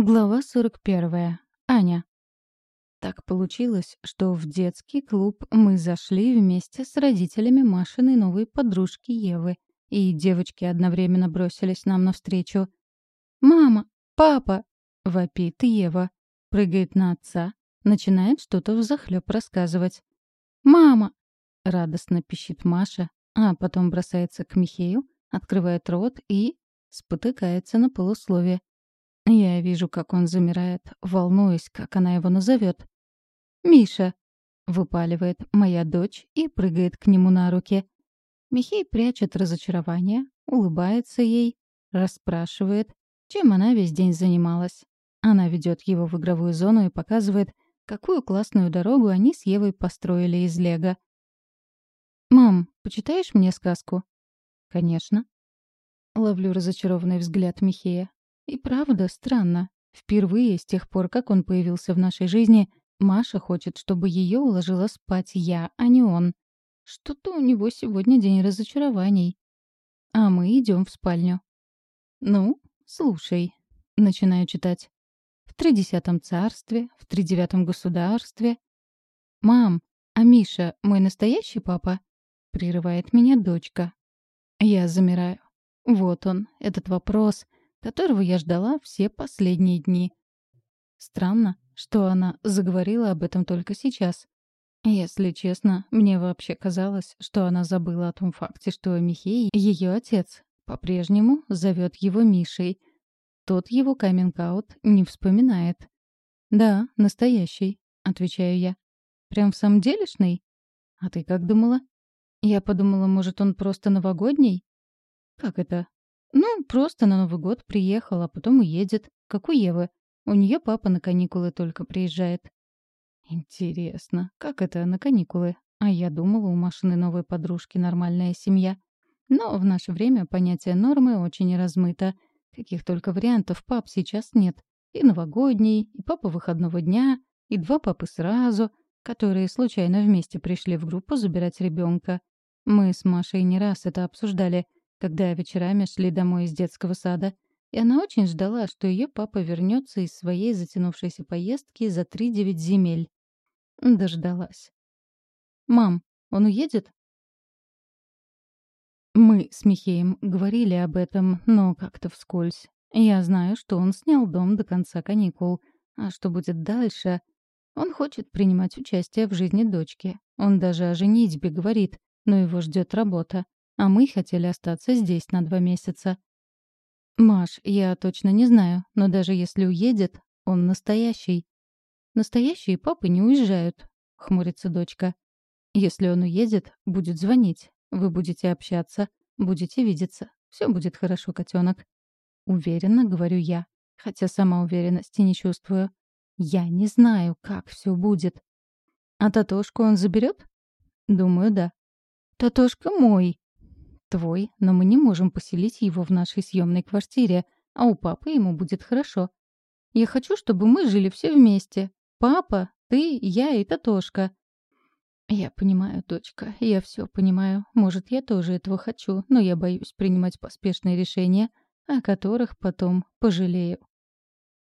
Глава 41. Аня. Так получилось, что в детский клуб мы зашли вместе с родителями Машиной новой подружки Евы, и девочки одновременно бросились нам навстречу. «Мама! Папа!» — вопит Ева. Прыгает на отца, начинает что-то взахлёб рассказывать. «Мама!» — радостно пищит Маша, а потом бросается к Михею, открывает рот и спотыкается на полусловие. Я вижу, как он замирает, волнуясь, как она его назовет. «Миша!» — выпаливает моя дочь и прыгает к нему на руки. Михей прячет разочарование, улыбается ей, расспрашивает, чем она весь день занималась. Она ведет его в игровую зону и показывает, какую классную дорогу они с Евой построили из лего. «Мам, почитаешь мне сказку?» «Конечно». Ловлю разочарованный взгляд Михея. И правда, странно. Впервые с тех пор, как он появился в нашей жизни, Маша хочет, чтобы ее уложила спать я, а не он. Что-то у него сегодня день разочарований. А мы идем в спальню. Ну, слушай. Начинаю читать. В тридесятом царстве, в тридевятом государстве. «Мам, а Миша мой настоящий папа?» — прерывает меня дочка. Я замираю. Вот он, этот вопрос — которого я ждала все последние дни. Странно, что она заговорила об этом только сейчас. Если честно, мне вообще казалось, что она забыла о том факте, что Михей, ее отец, по-прежнему зовет его Мишей. Тот его каминг-аут не вспоминает. «Да, настоящий», — отвечаю я. «Прям в самом делешный? А ты как думала?» Я подумала, может, он просто новогодний? «Как это? Ну, просто на Новый год приехал, а потом уедет, как у Евы. У нее папа на каникулы только приезжает. Интересно, как это на каникулы? А я думала, у Машины новой подружки нормальная семья. Но в наше время понятие нормы очень размыто. Каких только вариантов пап сейчас нет. И новогодний, и папа выходного дня, и два папы сразу, которые случайно вместе пришли в группу забирать ребенка. Мы с Машей не раз это обсуждали — когда вечерами шли домой из детского сада, и она очень ждала, что ее папа вернется из своей затянувшейся поездки за три девять земель. Дождалась. «Мам, он уедет?» Мы с Михеем говорили об этом, но как-то вскользь. Я знаю, что он снял дом до конца каникул. А что будет дальше? Он хочет принимать участие в жизни дочки. Он даже о женитьбе говорит, но его ждет работа а мы хотели остаться здесь на два месяца. «Маш, я точно не знаю, но даже если уедет, он настоящий». «Настоящие папы не уезжают», — хмурится дочка. «Если он уедет, будет звонить. Вы будете общаться, будете видеться. Все будет хорошо, котенок. Уверенно говорю я, хотя сама уверенности не чувствую. Я не знаю, как все будет. А Татошку он заберет? Думаю, да. Татошка мой, Твой, но мы не можем поселить его в нашей съемной квартире, а у папы ему будет хорошо. Я хочу, чтобы мы жили все вместе. Папа, ты, я и Татошка. Я понимаю, дочка, я все понимаю. Может, я тоже этого хочу, но я боюсь принимать поспешные решения, о которых потом пожалею.